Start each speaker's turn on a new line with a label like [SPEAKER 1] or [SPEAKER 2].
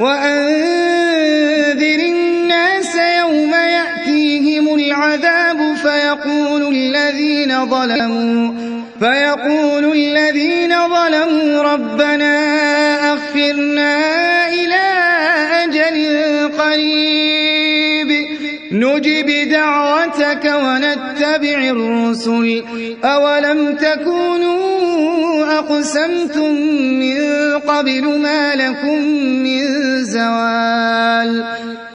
[SPEAKER 1] وأنذر الناس يوم يأتيهم العذاب فيقول الذين ظلموا فيقول الذين ظلموا ربنا أخفرنا إلى أجل قريب. نجب دعوتك ونتبع الرسل. أولم تكونوا أقسمتم من قبل ما لكم من زوال